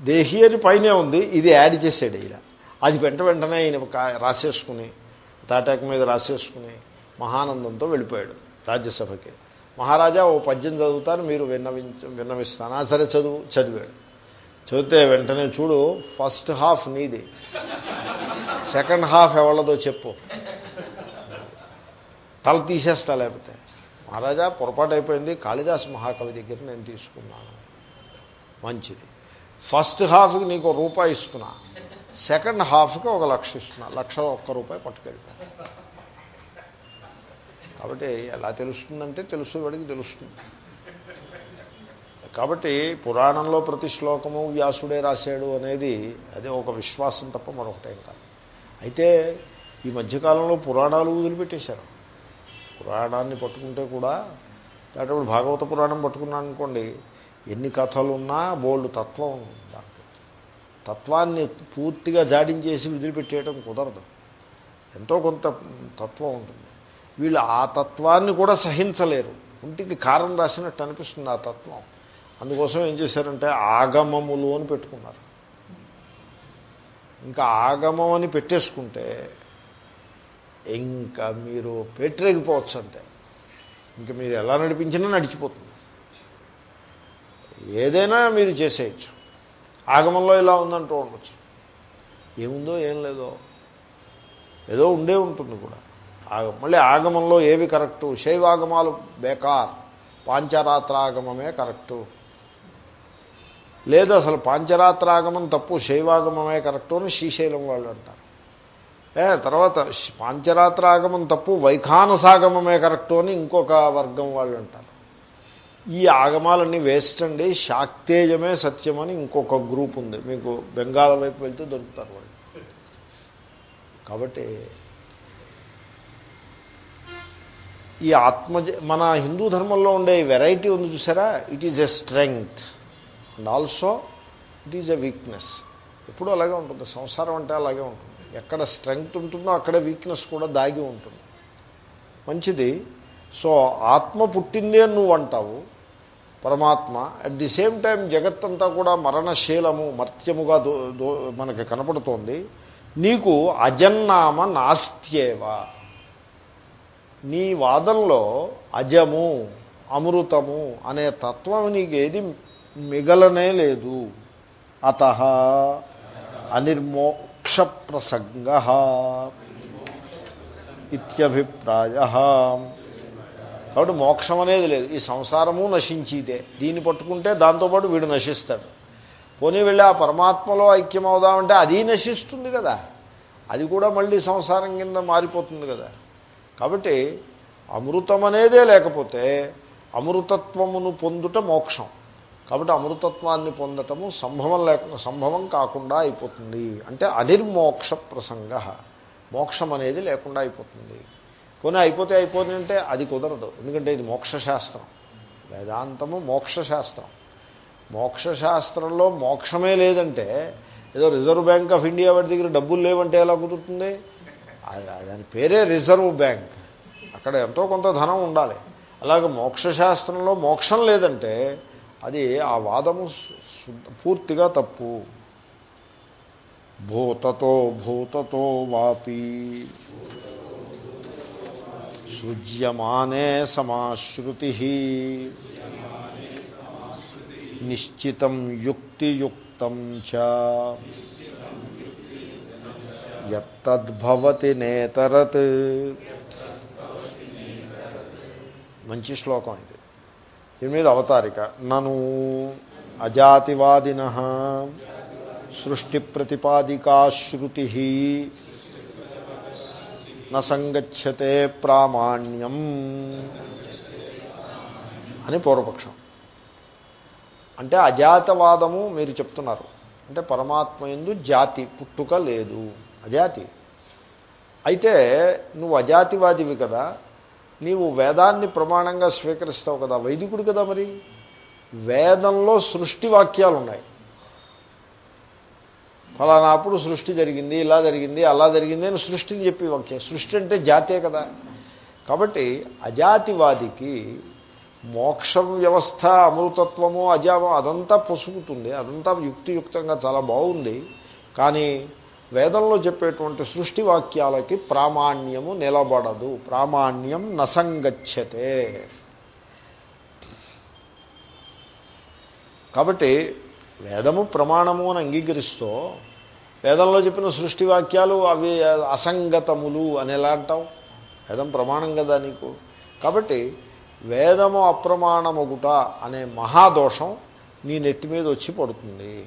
దేహి అని పైనే ఉంది ఇది యాడ్ చేసాడు ఈయన అది వెంట వెంటనే ఈయన రాసేసుకుని తాటాక మీద రాసేసుకుని మహానందంతో వెళ్ళిపోయాడు రాజ్యసభకి. మహారాజా ఓ పద్యం చదువుతాను మీరు విన్నవించ విన్నవిస్తాను. సరే చదువు చదివాడు. చదివితే వెంటనే చూడు ఫస్ట్ హాఫ్ నీది. సెకండ్ హాఫ్ ఎవళ్ళదో చెప్పు. తల తీసేస్తా లేకపోతే. మహారాజా పొరపాటు అయిపోయింది. కాళిదాస్ మహాకవి దగ్గర నేను తీసుకున్నాను. మంచిది. ఫస్ట్ హాఫ్కి నీకు రూపాయి ఇస్తున్నా. సెకండ్ హాఫ్కి ఒక లక్ష ఇస్తున్నా. లక్ష ఒక్క రూపాయి పట్టుకెళ్తా. కాబట్టి ఎలా తెలుస్తుందంటే తెలుసు వాడికి తెలుస్తుంది. కాబట్టి పురాణంలో ప్రతి శ్లోకము వ్యాసుడే రాశాడు అనేది అదే ఒక విశ్వాసం తప్ప మరొకటేం కాదు. అయితే ఈ మధ్యకాలంలో పురాణాలు వదిలిపెట్టేశారు. పురాణాన్ని పట్టుకుంటే కూడా దాటప్పుడు భాగవత పురాణం పట్టుకున్నాను అనుకోండి ఎన్ని కథలు ఉన్నా బోల్డ్ తత్వం దాంట్లో తత్వాన్ని పూర్తిగా జాడించేసి వదిలిపెట్టేయడం కుదరదు. ఎంతో కొంత తత్వం ఉంటుంది. వీళ్ళు ఆ తత్వాన్ని కూడా సహించలేరు. ఒంటికి కారం రాసినట్టు అనిపిస్తుంది ఆ తత్వం. అందుకోసం ఏం చేశారంటే ఆగమములు అని పెట్టుకున్నారు. ఇంకా ఆగమం అని పెట్టేసుకుంటే ఇంకా మీరు పెట్టరేగిపోవచ్చు అంతే. ఇంకా మీరు ఎలా నడిపించినా నడిచిపోతుంది. ఏదైనా మీరు చేసేయచ్చు. ఆగమంలో ఇలా ఉందంటూ ఉండొచ్చు. ఏముందో ఏం లేదో. ఏదో ఉండే ఉంటుంది కూడా. మళ్ళీ ఆగమంలో ఏవి కరెక్టు? శైవాగమాలు బేకార్. పాంచరాత్రాగమమే కరెక్టు. లేదు అసలు పాంచరాత్రాగమం తప్పు శైవాగమమే కరెక్టు అని శ్రీశైలం వాళ్ళు అంటారు. ఏ తర్వాత పాంచరాత్రాగమం తప్పు వైఖానసాగమమే కరెక్టు అని ఇంకొక వర్గం వాళ్ళు అంటారు. ఈ ఆగమాలన్నీ వేస్ట్ అండి శాక్తేజమే సత్యమని ఇంకొక గ్రూప్ ఉంది. మీకు బెంగాల్ వైపు వెళ్తే దొరుకుతారు వాళ్ళు. కాబట్టి ఈ ఆత్మ మన హిందూ ధర్మంలో ఉండే వెరైటీ ఉంది చూసారా? It is a strength and also it is a weakness ఎప్పుడూ అలాగే ఉంటుంది. సంసారం అంటే అలాగే ఉంటుంది. ఎక్కడ స్ట్రెంగ్త్ ఉంటుందో అక్కడే వీక్నెస్ కూడా దాగి ఉంటుంది. మంచిది. సో ఆత్మ పుట్టింది అని నువ్వు అంటావు. పరమాత్మ అట్ ది సేమ్ టైం జగత్తంతా కూడా మరణశీలము మర్త్యముగా మనకి కనపడుతోంది. నీకు అజన్నామ నాస్త్యేవా. నీ వాదంలో అజము అమృతము అనే తత్వం నీకు ఏది మిగలనే లేదు. అత అనిర్మోక్ష ప్రసంగ ఇత్యభిప్రాయ. కాబట్టి మోక్షం అనేది లేదు. ఈ సంసారము నశించిదే దీన్ని పట్టుకుంటే దాంతోపాటు వీడు నశిస్తాడు. పోనీ వెళ్ళి ఆ పరమాత్మలో ఐక్యమవుదామంటే అది నశిస్తుంది కదా. అది కూడా మళ్ళీ సంసారం కింద మారిపోతుంది కదా. కాబట్టి అమృతం అనేదే లేకపోతే అమృతత్వమును పొందుట మోక్షం. కాబట్టి అమృతత్వాన్ని పొందటము సంభవం లేకుండా సంభవం కాకుండా అయిపోతుంది. అంటే అనిర్మోక్ష ప్రసంగ. మోక్షం అనేది లేకుండా అయిపోతుంది. పోనీ అయిపోతే అయిపోతుంది అంటే అది కుదరదు. ఎందుకంటే ఇది మోక్షశాస్త్రం. వేదాంతము మోక్షశాస్త్రం. మోక్షశాస్త్రంలో మోక్షమే లేదంటే ఏదో రిజర్వ్ బ్యాంక్ ఆఫ్ ఇండియా వాడి దగ్గర డబ్బులు లేవంటే ఎలా కుదురుతుంది? దాని పేరే రిజర్వ్ బ్యాంక్. అక్కడ ఎంతో కొంత ధనం ఉండాలి. అలాగే మోక్షశాస్త్రంలో మోక్షం లేదంటే అది ఆ వాదము శుద్ధ- పూర్తిగా తప్పు. భూతతో భూతతో వాపి. సృజ్యమానే సమాశ్రుతి. నిశ్చితం యుక్తియుక్తం చ. యత్తద్భవతి నేతరత్. మంచి శ్లోకం ఇది. దీని మీద అవతారిక. నను అజాతివాదిన సృష్టి ప్రతిపాదికా శృతి నసంగచ్చతే ప్రామాణ్యం అని పూర్వపక్షం. అంటే అజాతవాదము మీరు చెప్తున్నారు. అంటే పరమాత్మ ఎందు జాతి పుట్టుక లేదు. అజాతి. అయితే నువ్వు అజాతివాదివి కదా నీవు వేదాన్ని ప్రమాణంగా స్వీకరిస్తావు కదా వైదికుడు కదా మరి? వేదంలో సృష్టి వాక్యాలు ఉన్నాయి ఫలానాప్పుడు సృష్టి జరిగింది ఇలా జరిగింది అలా జరిగింది అని సృష్టిని చెప్పి వాక్యం. సృష్టి అంటే జాతే కదా. కాబట్టి అజాతివాదికి మోక్షం వ్యవస్థ అమృతత్వము అజావం అదంతా పొసుగుతుంది అదంతా యుక్తియుక్తంగా చాలా బాగుంది. కానీ వేదంలో చెప్పేటువంటి సృష్టి వాక్యాలకి ప్రామాణ్యము నిలబడదు. ప్రామాణ్యం నసంగచ్చతే కాబట్టి వేదము ప్రమాణము అని అంగీకరిస్తూ వేదంలో చెప్పిన సృష్టి వాక్యాలు అవి అసంగతములు అని ఎలా అంటావు? వేదం ప్రమాణం కదా నీకు? కాబట్టి వేదము అప్రమాణమగుట అనే మహాదోషం నీ నెత్తి మీద వచ్చి పడుతుంది.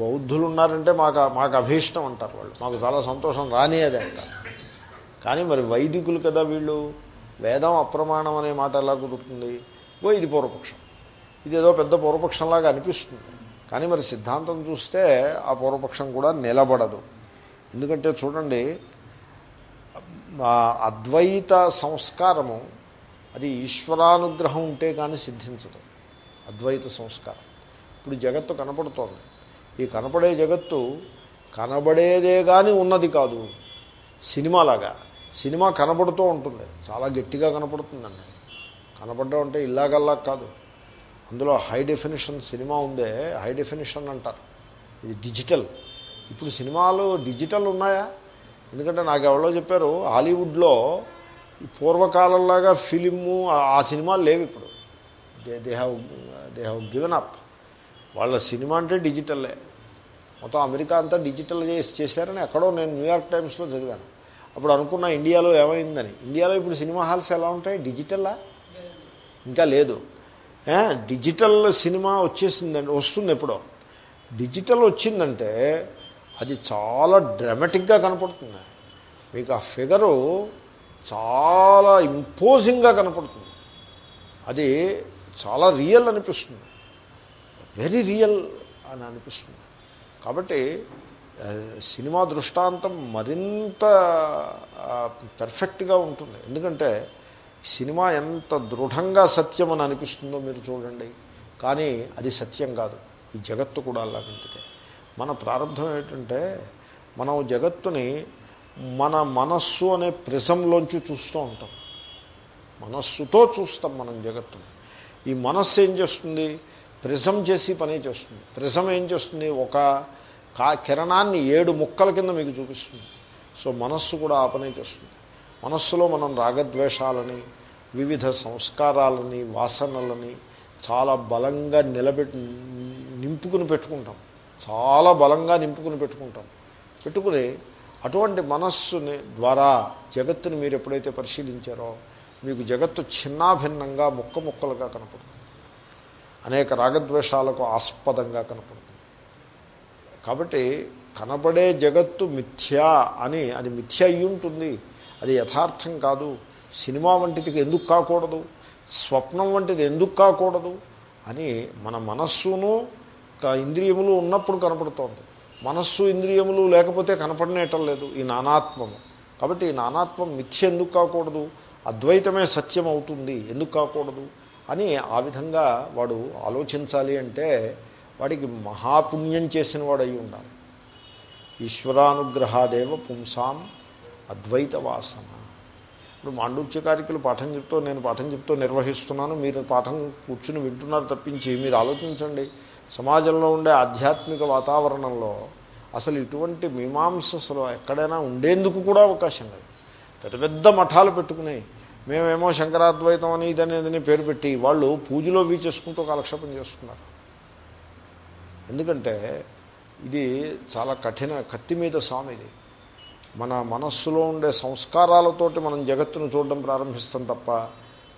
బౌద్ధులు ఉన్నారంటే మాకు మాకు అభీష్టం అంటారు వాళ్ళు. మాకు చాలా సంతోషం రాని అది అంటారు కానీ మరి వైదికులు కదా వీళ్ళు? వేదం అప్రమాణం అనే మాట ఎలా కుదురుతుంది? ఓ ఇది పూర్వపక్షం. ఇదేదో పెద్ద పూర్వపక్షంలాగా అనిపిస్తుంది. కానీ మరి సిద్ధాంతం చూస్తే ఆ పూర్వపక్షం కూడా నిలబడదు. ఎందుకంటే చూడండి అద్వైత సంస్కారము అది ఈశ్వరానుగ్రహం ఉంటే కానీ సిద్ధించదు. అద్వైత సంస్కారం. ఇప్పుడు జగత్తు కనపడుతోంది. ఈ కనపడే జగత్తు కనబడేదే కానీ ఉన్నది కాదు. సినిమాలాగా. సినిమా కనపడుతూ ఉంటుంది. చాలా గట్టిగా కనపడుతుందండి. కనపడడం అంటే ఇల్లాగల్లా కాదు. అందులో హై డెఫినేషన్ సినిమా ఉందే. హై డెఫినేషన్ అంటారు. ఇది డిజిటల్. ఇప్పుడు సినిమాలు డిజిటల్ ఉన్నాయా? ఎందుకంటే నాకు ఎవరో చెప్పారు హాలీవుడ్లో ఈ పూర్వకాలంలాగా ఫిలిము ఆ సినిమాలు లేవు ఇప్పుడు. They they have they have given up. వాళ్ళ సినిమా అంటే డిజిటల్లే మొత్తం అమెరికా అంతా డిజిటల్ చేసి చేశారని ఎక్కడో నేను న్యూయార్క్ టైమ్స్లో చదివాను. అప్పుడు అనుకున్న ఇండియాలో ఏమైందని. ఇండియాలో ఇప్పుడు సినిమా హాల్స్ ఎలా ఉంటాయి? డిజిటల్లా ఇంకా లేదు. డిజిటల్ సినిమా వచ్చేసిందండి వస్తుంది ఎప్పుడో. డిజిటల్ వచ్చిందంటే అది చాలా డ్రామాటిక్గా కనపడుతుంది. మీకు ఆ ఫిగరు చాలా ఇంపోజింగ్గా కనపడుతుంది. అది చాలా రియల్ అనిపిస్తుంది. వెరీ రియల్ అని అనిపిస్తుంది. కాబట్టి సినిమా దృష్టాంతం మరింత పెర్ఫెక్ట్గా ఉంటుంది. ఎందుకంటే సినిమా ఎంత దృఢంగా సత్యం అని అనిపిస్తుందో మీరు చూడండి. కానీ అది సత్యం కాదు. ఈ జగత్తు కూడా అలాంటిదే మన ప్రారంభం ఏంటంటే మనం జగత్తుని మన మనస్సు అనే ప్రిజంలోంచి చూస్తూ ఉంటాం. మనస్సుతో చూస్తాం మనం జగత్తుని. ఈ మనస్సు ఏం చేస్తుంది? ప్రిజం చేసి పని చేస్తుంది. ప్రిజం ఏం చేస్తుంది? ఒక కా కిరణాన్ని ఏడు ముక్కల కింద మీకు చూపిస్తుంది. సో మనస్సు కూడా ఆ పనే చేస్తుంది. మనస్సులో మనం రాగద్వేషాలని వివిధ సంస్కారాలని వాసనలని చాలా బలంగా నిలబెట్టి నింపుకుని పెట్టుకుంటాం. చాలా బలంగా నింపుకుని పెట్టుకుంటాం. పెట్టుకుని అటువంటి మనస్సుని ద్వారా జగత్తుని మీరు ఎప్పుడైతే పరిశీలించారో మీకు జగత్తు చిన్నాభిన్నంగా ముక్క ముక్కలుగా కనపడుతుంది. అనేక రాగద్వేషాలకు ఆస్పదంగా కనపడుతుంది. కాబట్టి కనపడే జగత్తు మిథ్యా అని అది మిథ్య అయి ఉంటుంది అది యథార్థం కాదు. సినిమా వంటిది ఎందుకు కాకూడదు? స్వప్నం వంటిది ఎందుకు కాకూడదు? అని మన మనస్సును ఇంద్రియములు ఉన్నప్పుడు కనపడుతోంది. మనస్సు ఇంద్రియములు లేకపోతే కనపడనేటం లేదు. ఈ నానాత్మము. కాబట్టి ఈ నానాత్మం మిథ్య ఎందుకు కాకూడదు? అద్వైతమే సత్యం అవుతుంది ఎందుకు కాకూడదు? అని ఆ విధంగా వాడు ఆలోచించాలి అంటే వాడికి మహాపుణ్యం చేసిన వాడు అయి ఉండాలి. ఈశ్వరానుగ్రహాదేవ పుంసాం అద్వైత వాసన ఇప్పుడు మాండూక్యకారికులు పాఠం చెప్తూ నేను పాఠం చెప్తూ నిర్వహిస్తున్నాను మీరు పాఠం కూర్చుని వింటున్నారు తప్పించి మీరు ఆలోచించండి. సమాజంలో ఉండే ఆధ్యాత్మిక వాతావరణంలో అసలు ఇటువంటి మీమాంస అసలు ఎక్కడైనా ఉండేందుకు కూడా అవకాశం లేదు. పెద్ద పెద్ద మఠాలు పెట్టుకున్నాయి మేమేమో శంకరాద్వైతం అని ఇదనేదని పేరు పెట్టి వాళ్ళు పూజలో వీచేసుకుంటూ కాలక్షేపం చేస్తున్నారు. ఎందుకంటే ఇది చాలా కఠిన కత్తి మీద స్వామి ఇది. మన మనస్సులో ఉండే సంస్కారాలతోటి మనం జగత్తును చూడడం ప్రారంభిస్తాం తప్ప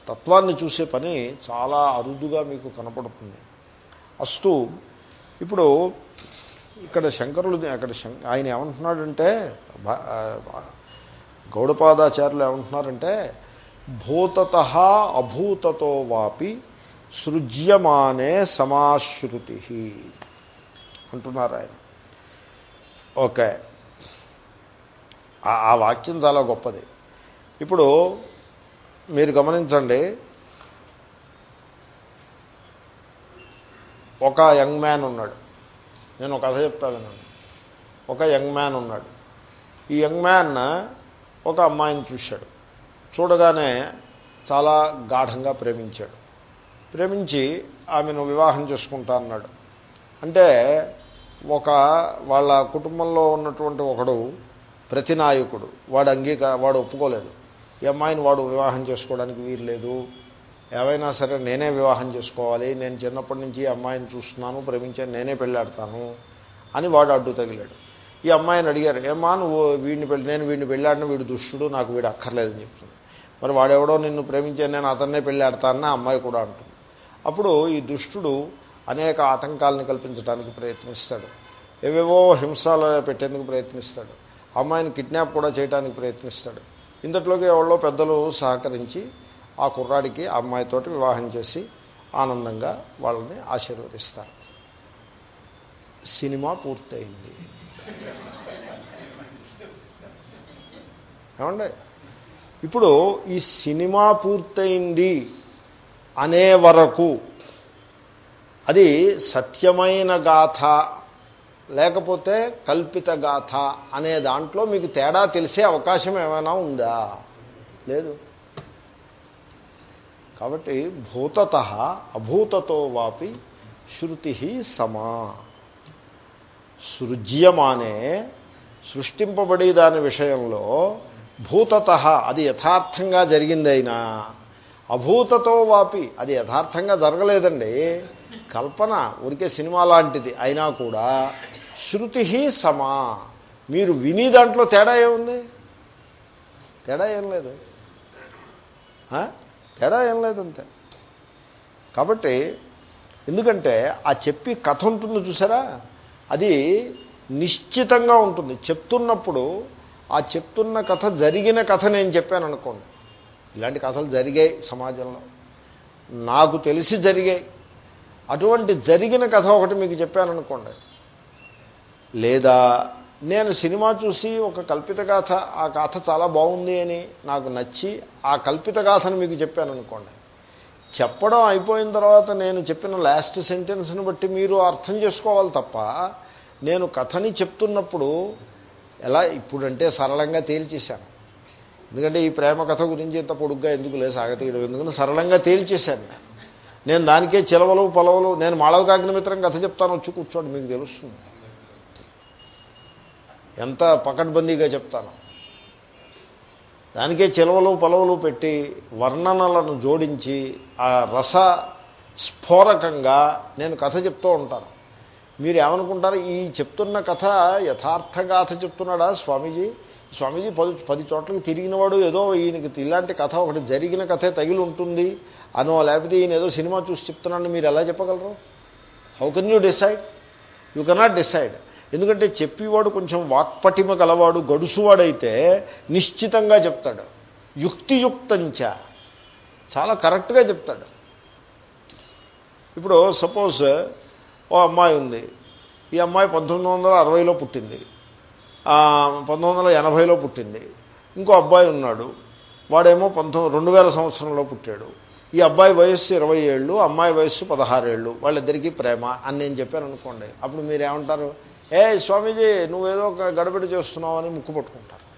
తత్వాన్ని చూసే పని చాలా అరుదుగా మీకు కనపడుతుంది. అస్తు ఇప్పుడు ఇక్కడ శంకరులు అక్కడ ఆయన ఏమంటున్నాడంటే గౌడపాదాచార్యులు ఏమంటున్నారంటే భూతత అభూతతో వాపి సృజ్యమానే సమాశ్రుతి అంటున్నారు ఆయన. ఓకే. ఆ- వాక్యం చాలా గొప్పది. ఇప్పుడు మీరు గమనించండి ఒక యంగ్ మ్యాన్ ఉన్నాడు. నేను ఒక కథ చెప్తాను ఒక యంగ్ మ్యాన్ ఉన్నాడు. ఈ యంగ్ మ్యాన్ ఒక అమ్మాయిని చూశాడు. చూడగానే చాలా గాఢంగా ప్రేమించాడు. ప్రేమించి ఆమెను వివాహం చేసుకుంటా అన్నాడు. అంటే ఒక వాళ్ళ కుటుంబంలో ఉన్నటువంటి ఒకడు ప్రతినాయకుడు. వాడు అంగీకార వాడు ఒప్పుకోలేదు. ఈ అమ్మాయిని వాడు వివాహం చేసుకోవడానికి వీలు లేదు ఏవైనా సరే నేనే వివాహం చేసుకోవాలి. నేను చిన్నప్పటి నుంచి ఈ అమ్మాయిని చూస్తున్నాను ప్రేమించాను నేనే పెళ్ళాడతాను అని వాడు అడ్డు తగిలాడు. ఈ అమ్మాయిని అడిగారు ఏమ్మా నువ్వు వీడిని పెళ్ళి నేను వీడిని పెళ్ళాడిన వీడు దుష్టుడు నాకు వీడు అక్కర్లేదని చెప్తుంది మరి వాడెవడో నిన్ను ప్రేమించే నేను అతన్నే పెళ్ళాడతానని అమ్మాయి కూడా అంటుంది. అప్పుడు ఈ దుష్టుడు అనేక ఆటంకాలను కల్పించడానికి ప్రయత్నిస్తాడు. ఏవేవో హింసలు పెట్టేందుకు ప్రయత్నిస్తాడు. అమ్మాయిని కిడ్నాప్ కూడా చేయడానికి ప్రయత్నిస్తాడు. ఇంతట్లోకి ఎవరో పెద్దలు సహకరించి ఆ కుర్రాడికి ఆ అమ్మాయితోటి వివాహం చేసి ఆనందంగా వాళ్ళని ఆశీర్వదిస్తారు. సినిమా పూర్తయింది. ఏమండి? ఇప్పుడు ఈ సినిమా పూర్తయింది అనే వరకు అది సత్యమైన గాథ లేకపోతే కల్పిత గాథ అనే దాంట్లో మీకు తేడా తెలిసే అవకాశం ఏమైనా ఉందా? లేదు. కాబట్టి భూతత అభూతతో వాపి శృతి సమా. సృజ్యమానే సృష్టింపబడి దాని విషయంలో భూతత అది యథార్థంగా జరిగిందైనా అభూతతో వాపి అది యథార్థంగా జరగలేదండి. కల్పన ఉరికే సినిమా లాంటిది అయినా కూడా శృతి సమా. మీరు విని దాంట్లో తేడా ఏముంది? తేడా ఏం లేదు. తేడా ఏం లేదంతే. కాబట్టి ఎందుకంటే ఆ చెప్పి కథ ఉంటుంది చూసారా? అది నిశ్చితంగా ఉంటుంది. చెప్తున్నప్పుడు ఆ చెప్తున్న కథ జరిగిన కథ నేను చెప్పాను అనుకోండి. ఇలాంటి కథలు జరిగాయి సమాజంలో. నాకు తెలిసి జరిగాయి. అటువంటి జరిగిన కథ ఒకటి మీకు చెప్పాను అనుకోండి. లేదా నేను సినిమా చూసి ఒక కల్పిత గాథ ఆ కథ చాలా బాగుంది అని నాకు నచ్చి ఆ కల్పిత గాథను మీకు చెప్పాను అనుకోండి. చెప్పడం అయిపోయిన తర్వాత నేను చెప్పిన లాస్ట్ సెంటెన్స్ని బట్టి మీరు అర్థం చేసుకోవాలి తప్ప నేను కథని చెప్తున్నప్పుడు ఎలా ఇప్పుడంటే సరళంగా తేల్చేశాను. ఎందుకంటే ఈ ప్రేమ కథ గురించి ఇంత పొడుగ్గా ఎందుకు లేదు సాగతీయడం? ఎందుకంటే సరళంగా తేల్చేశాను నేను. నేను దానికే చిలవలు పొలవలు నేను మాళవకాగ్నిమిత్రం కథ చెప్తాను వచ్చి కూర్చోండి మీకు తెలుస్తుంది. ఎంత పకడ్బందీగా చెప్తాను. దానికే చిలవలు పొలవలు పెట్టి వర్ణనలను జోడించి ఆ రస స్ఫోరకంగా నేను కథ చెప్తూ ఉంటాను. మీరు ఏమనుకుంటారు ఈ చెప్తున్న కథ యథార్థ గాథ చెప్తున్నాడా స్వామీజీ? స్వామీజీ పది పది చోట్లకి తిరిగినవాడు ఏదో ఈయనకి ఇలాంటి కథ ఒకటి జరిగిన కథే తగిలి ఉంటుంది అనో లేకపోతే ఈయన ఏదో సినిమా చూసి చెప్తున్నాను మీరు ఎలా చెప్పగలరు? How can you decide you cannot decide ఎందుకంటే చెప్పేవాడు కొంచెం వాక్పటిమ గలవాడు గడుసువాడైతే నిశ్చితంగా చెప్తాడు. యుక్తియుక్తంచ. చాలా కరెక్ట్గా చెప్తాడు. ఇప్పుడు సపోజ్ ఓ అమ్మాయి ఉంది. ఈ అమ్మాయి పంతొమ్మిది వందల అరవైలో పుట్టింది. పంతొమ్మిది వందల ఎనభైలో పుట్టింది. ఇంకో అబ్బాయి ఉన్నాడు. వాడేమో పంతొమ్మిది రెండు వేల సంవత్సరంలో పుట్టాడు. ఈ అబ్బాయి వయస్సు ఇరవై ఏళ్ళు అమ్మాయి వయస్సు పదహారేళ్ళు. వాళ్ళిద్దరికీ ప్రేమ అని నేను చెప్పాను అనుకోండి. అప్పుడు మీరు ఏమంటారు ఏ స్వామీజీ నువ్వేదో ఒక గడబడి చేస్తున్నావు అని ముక్కు పట్టుకుంటారు.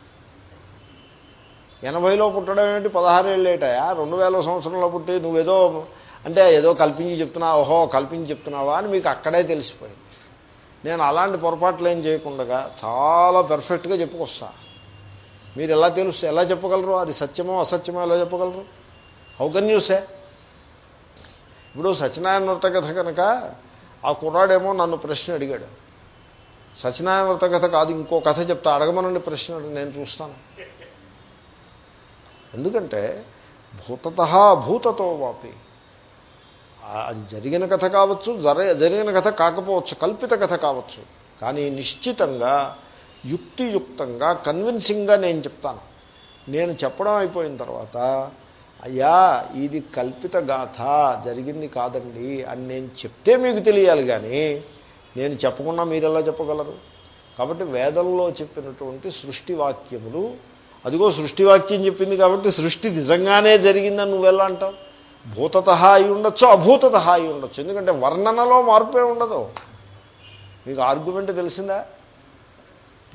ఎనభైలో పుట్టడం ఏమిటి? పదహారేళ్ళు ఏళ్ళేటాయా రెండు వేల సంవత్సరంలో పుట్టి నువ్వేదో అంటే ఏదో కల్పించి చెప్తున్నావు ఓహో కల్పించి చెప్తున్నావా అని మీకు అక్కడే తెలిసిపోయింది. నేను అలాంటి పొరపాట్లు ఏం చేయకుండా చాలా పెర్ఫెక్ట్గా చెప్పుకొస్తా. మీరు ఎలా తెలుసు ఎలా చెప్పగలరు? అది సత్యమో అసత్యమో ఎలా చెప్పగలరు? హౌ కెన్ యూ సే ఇప్పుడు సత్యనారాయణ వ్రత కథ కనుక ఆ కుర్రాడేమో నన్ను ప్రశ్న అడిగాడు. సత్యనారాయణ వ్రత కథ కాదు ఇంకో కథ చెప్తా. అడగమనండి ప్రశ్న నేను చూస్తాను. ఎందుకంటే భూతత భూతతో వాపి. అది జరిగిన కథ కావచ్చు జర జరిగిన కథ కాకపోవచ్చు కల్పిత కథ కావచ్చు. కానీ నిశ్చితంగా యుక్తియుక్తంగా కన్విన్సింగ్గా నేను చెప్తాను. నేను చెప్పడం అయిపోయిన తర్వాత అయ్యా ఇది కల్పిత గాథ జరిగింది కాదండి అని నేను చెప్తే మీకు తెలియాలి కానీ నేను చెప్పకుండా మీరు ఎలా చెప్పగలరు? కాబట్టి వేదంలో చెప్పినటువంటి సృష్టి వాక్యములు అదిగో సృష్టి వాక్యం చెప్పింది కాబట్టి సృష్టి నిజంగానే జరిగిందని నువ్వెలా అంటావు? భూతత అయి ఉండొచ్చు అభూతత అయి ఉండొచ్చు. ఎందుకంటే వర్ణనలో మార్పే ఉండదు. మీకు ఆర్గ్యుమెంట్ తెలిసిందా?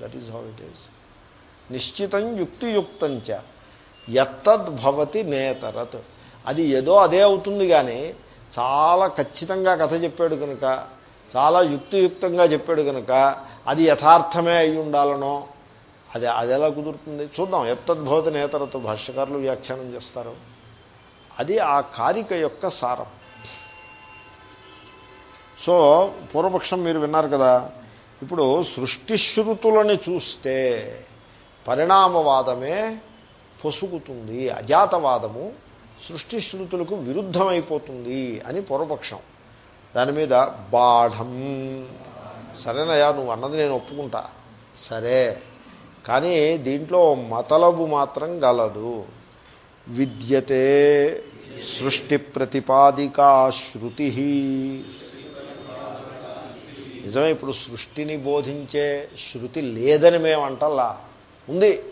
That is how it is నిశ్చితం యుక్తియుక్తంచ. ఎత్తద్భవతి నేతరత్. అది ఏదో అదే అవుతుంది కానీ చాలా ఖచ్చితంగా కథ చెప్పాడు కనుక చాలా యుక్తియుక్తంగా చెప్పాడు కనుక అది యథార్థమే అయి ఉండాలనో అది అది ఎలా కుదురుతుంది? చూద్దాం. ఎత్తద్భవతి నేతరతో భాష్యకారులు వ్యాఖ్యానం చేస్తారు. అది ఆ కారిక యొక్క సారం. సో పూర్వపక్షం మీరు విన్నారు కదా ఇప్పుడు సృష్టిశ్రుతులని చూస్తే పరిణామవాదమే పొసుగుతుంది అజాతవాదము సృష్టిశ్రుతులకు విరుద్ధమైపోతుంది అని పూర్వపక్షం. దాని మీద బాఢం. సరేనయా నువ్వు అన్నది నేను ఒప్పుకుంటా. సరే కానీ దీంట్లో మతలబు మాత్రం గలదు. విద్యతే సృష్టి ప్రతిపాదికా శృతి. నిజమే ఇప్పుడు సృష్టిని బోధించే శృతి లేదని మేమంటల్లా ఉంది.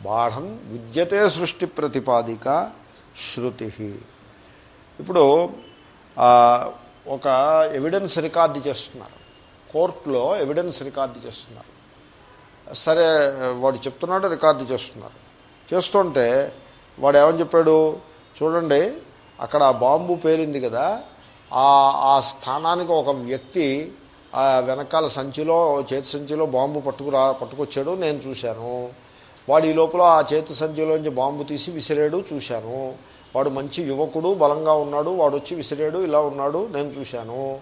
బాఢం విద్యతే సృష్టి ప్రతిపాదిక శృతి. ఇప్పుడు ఒక ఎవిడెన్స్ రికార్డు చేస్తున్నారు. కోర్టులో ఎవిడెన్స్ రికార్డు చేస్తున్నారు. సరే వాడు చెప్తున్నాడు రికార్డు చేస్తున్నారు. చేస్తుంటే వాడు ఏమని చెప్పాడు? చూడండి అక్కడ బాంబు పేలింది కదా ఆ స్థానానికి ఒక వ్యక్తి ఆ వెనకాల సంచిలో చేతి సంచిలో బాంబు పట్టుకురా పట్టుకొచ్చాడు నేను చూశాను. వాడు ఈ లోపల ఆ చేతి సంచిలోంచి బాంబు తీసి విసిరాడు చూశాను. వాడు మంచి యువకుడు బలంగా ఉన్నాడు వాడు వచ్చి విసిరాడు ఇలా ఉన్నాడు నేను చూశాను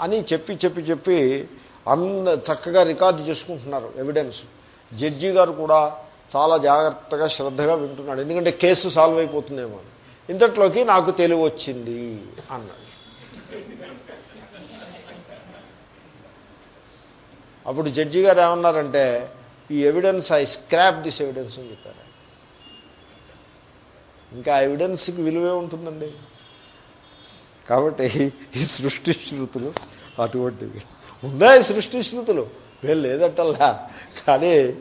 అని చెప్పి చెప్పి చెప్పి అంద చక్కగా రికార్డు చేసుకుంటున్నారు ఎవిడెన్స్. జడ్జి గారు కూడా చాలా జాగ్రత్తగా శ్రద్ధగా వింటున్నాడు. ఎందుకంటే కేసు సాల్వ్ అయిపోతుందేమో ఇంతట్లోకి నాకు తెలివి వచ్చింది అన్నాడు. అప్పుడు జడ్జి గారు ఏమన్నారంటే ఈ evidence I scrap this evidence అని చెప్పారు. ఇంకా ఎవిడెన్స్కి విలువే ఉంటుందండి. కాబట్టి ఈ సృష్టి శృతులు అటువంటివి. ఉన్నాయి సృష్టి శృతులు. వీళ్ళు లేదట్టల్లా. కానీ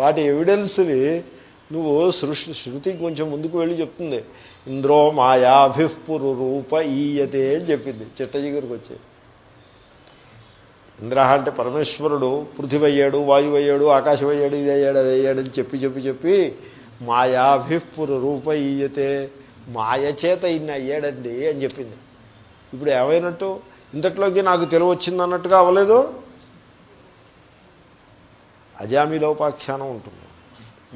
వాటి ఎవిడెన్స్ని నువ్వు సృష్టి శృతి కొంచెం ముందుకు వెళ్ళి చెప్తుంది. ఇంద్రో మాయాభిపురు రూప ఈయతే అని చెప్పింది. చిట్టజిగురికి వచ్చి ఇంద్ర అంటే పరమేశ్వరుడు పృథివయ్యాడు వాయువయ్యాడు ఆకాశమయ్యాడు ఇది అయ్యాడు అది అయ్యాడు అని చెప్పి చెప్పి చెప్పి మాయాభిపురు రూప ఈయతే మాయ చేత ఇన్ని అయ్యాడండి అని చెప్పింది. ఇప్పుడు ఏమైనట్టు? ఇంతట్లోకి నాకు తెలివి వచ్చింది అన్నట్టుగా అవ్వలేదు? అజామిలోపాఖ్యానం ఉంటుంది.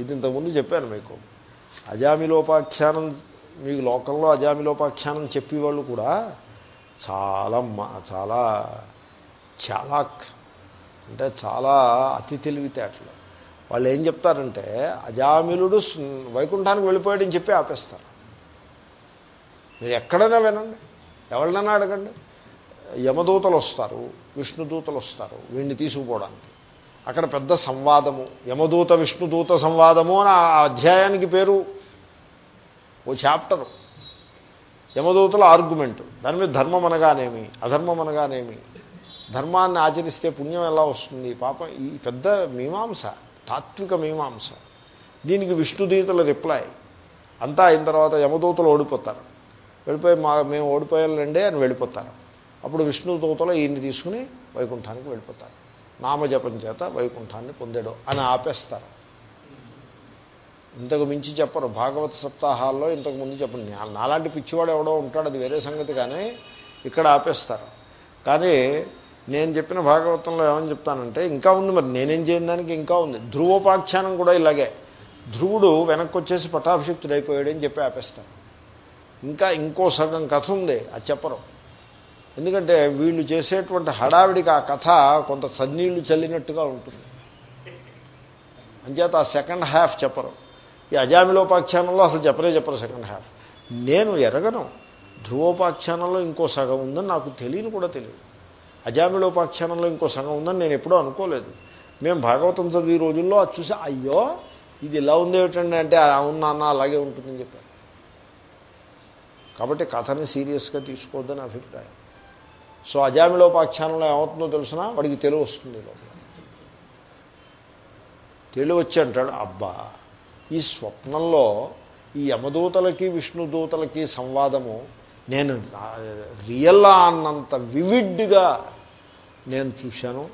ఇది ఇంతకుముందు చెప్పాను మీకు. అజామిలోపాఖ్యానం మీకు లోకంలో అజామిలోపాఖ్యానం చెప్పేవాళ్ళు కూడా చాలా చాలా చాలా అంటే చాలా అతి తెలివితేటలు. వాళ్ళు ఏం చెప్తారంటే అజామిలుడు వైకుంఠానికి వెళ్ళిపోయాడని చెప్పి ఆపేస్తారు. మీరు ఎక్కడైనా వినండి. ఎవరినైనా అడగండి. యమదూతలు వస్తారు విష్ణుదూతలు వస్తారు వీడిని తీసుకుపోవడానికి. అక్కడ పెద్ద సంవాదము యమదూత విష్ణుదూత సంవాదము అని ఆ అధ్యాయానికి పేరు ఓ చాప్టరు. యమదూతల ఆర్గ్యుమెంట్. దాని మీద ధర్మం అనగానేమి అధర్మం అనగానేమి? ధర్మాన్ని ఆచరిస్తే పుణ్యం ఎలా వస్తుంది? పాపం ఈ పెద్ద మీమాంస తాత్విక మీమాంస. దీనికి విష్ణుదీతల రిప్లై అంతా అయిన తర్వాత యమదూతలు ఓడిపోతారు. వెళ్ళిపోయి మా మేము ఓడిపోయాలండి అని వెళ్ళిపోతారు. అప్పుడు విష్ణుదూతలు ఈయన్ని తీసుకుని వైకుంఠానికి వెళ్ళిపోతారు. నామజపం చేత వైకుంఠాన్ని పొందాడు అని ఆపేస్తారు. ఇంతకు మించి చెప్పరు. భాగవత సప్తాహాల్లో ఇంతకు ముందు చెప్పండి నాలాంటి పిచ్చివాడు ఎవడో ఉంటాడు. అది వేరే సంగతి కానీ ఇక్కడ ఆపేస్తారు. కానీ నేను చెప్పిన భాగవతంలో ఏమని చెప్తానంటే ఇంకా ఉంది మరి. నేనేం చేయని దానికి ఇంకా ఉంది. ధ్రువోపాఖ్యానం కూడా ఇలాగే. ధ్రువుడు వెనక్కి వచ్చేసి పటాభిక్తుడు అయిపోయాడు అని చెప్పి ఆపేస్తాను ఇంకా ఇంకో సగం కథ ఉంది. అది చెప్పరు. ఎందుకంటే వీళ్ళు చేసేటువంటి హడావిడికి ఆ కథ కొంత సన్నీళ్ళు చల్లినట్టుగా ఉంటుంది. అంచేత ఆ సెకండ్ హాఫ్ చెప్పరు. ఈ అజామిలోపాఖ్యానంలో అసలు చెప్పరే చెప్పరు సెకండ్ హాఫ్. నేను ఎరగను. ధ్రువోపాఖ్యానంలో ఇంకో సగం ఉందని నాకు తెలియని కూడా తెలియదు. అజామిలోపాఖ్యానంలో ఇంకో సగం ఉందని నేను ఎప్పుడూ అనుకోలేదు. మేము భాగవతం చదివే రోజుల్లో అది చూసి అయ్యో ఇది ఇలా ఉంది ఏమిటండి అంటే అవునా అన్న అలాగే ఉంటుందని చెప్పారు. కాబట్టి కథని సీరియస్గా తీసుకోవద్దని అభిప్రాయం. సో అజామిలోపాఖ్యానంలో ఏమవుతుందో తెలిసినా? వాడికి తెలివి వస్తుంది లోపల. తెలివి వచ్చి అంటాడు అబ్బా ఈ స్వప్నంలో ఈ యమదూతలకి విష్ణుదూతలకి సంవాదము నేను రియల్ అన్నంత వివిడ్గా నేను చూశాను.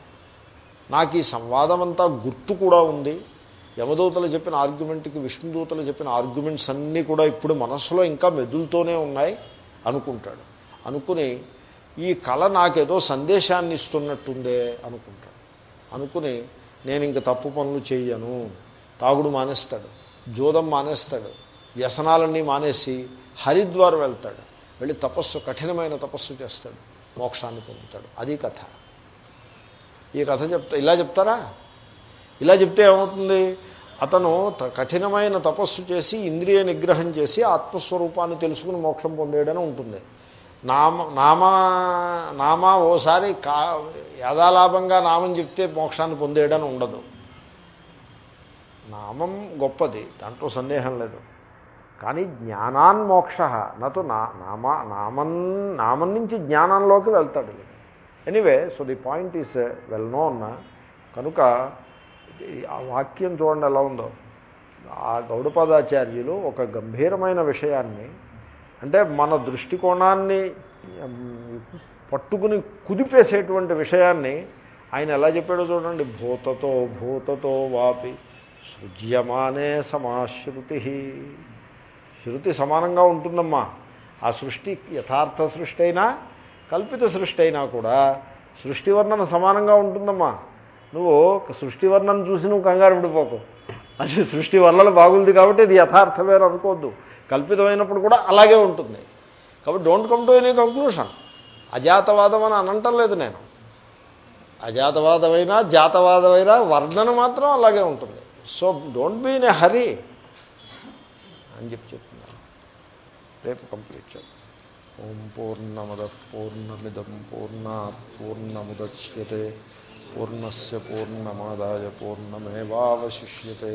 నాకు ఈ సంవాదం అంతా గుర్తు కూడా ఉంది. యమదూతలు చెప్పిన ఆర్గ్యుమెంట్కి విష్ణుదూతలు చెప్పిన ఆర్గ్యుమెంట్స్ అన్నీ కూడా ఇప్పుడు మనస్సులో ఇంకా మెదులుతూనే ఉన్నాయి అనుకుంటాడు. అనుకుని ఈ కళ నాకేదో సందేశాన్ని ఇస్తున్నట్టుందే అనుకుంటాడు అనుకుని నేను ఇంక తప్పు పనులు చేయను తాగుడు మానేస్తాడు. జూదం మానేస్తాడు. వ్యసనాలన్నీ మానేసి హరిద్వార్ వెళ్తాడు. వెళ్ళి తపస్సు కఠినమైన తపస్సు చేస్తాడు. మోక్షాన్ని పొందుతాడు. అది కథ. ఈ కథ చెప్తా ఇలా చెప్తారా? ఇలా చెప్తే ఏమవుతుంది? అతను త- కఠినమైన తపస్సు చేసి ఇంద్రియ నిగ్రహం చేసి ఆత్మస్వరూపాన్ని తెలుసుకుని మోక్షం పొందేయడని ఉంటుంది. నామ నామ నామ ఓసారి కా యథాలాభంగా నామం చెప్తే మోక్షాన్ని పొందేయడని ఉండదు. నామం గొప్పది దాంట్లో సందేహం లేదు. కానీ జ్ఞానాన్ మోక్ష నాతో నా నామ నామం నామం నుంచి జ్ఞానంలోకి వెళ్తాడు anyway so the point is well known. కనుక ఆ వాక్యం చూడండి ఎలా ఉందో. ఆ గౌడపాదాచార్యులు ఒక గంభీరమైన విషయాన్ని అంటే మన దృష్టికోణాన్ని పట్టుకుని కుదిపేసేటువంటి విషయాన్ని ఆయన ఎలా చెప్పాడో చూడండి. భూతతో భూతతో వాపి సృజ్యమానే సమాశ్రుతి. శృతి సమానంగా ఉంటుందమ్మా. ఆ సృష్టి యథార్థ సృష్టి అయినా కల్పిత సృష్టి అయినా కూడా సృష్టి వర్ణన సమానంగా ఉంటుందమ్మా. నువ్వు సృష్టి వర్ణన చూసి నువ్వు కంగారు పడిపోకు. అది సృష్టి వర్ణన బాగుంది కాబట్టి ఇది యథార్థమే అనుకోద్దు కల్పితమైనప్పుడు కూడా అలాగే ఉంటుంది. కాబట్టి don't come to any conclusion అజాతవాదం అని అనంటం లేదు నేను. అజాతవాదమైనా జాతవాదమైనా వర్ణన మాత్రం అలాగే ఉంటుంది. So don't be in a hurry అని చెప్పి చెప్తున్నాను. రేపు కంప్లీట్ చేద్దాం. ఓం పూర్ణమద పూర్ణమిదం పూర్ణ పూర్ణముద్యతే పూర్ణస్ పూర్ణమాదాయ పూర్ణమేవాశిష్యే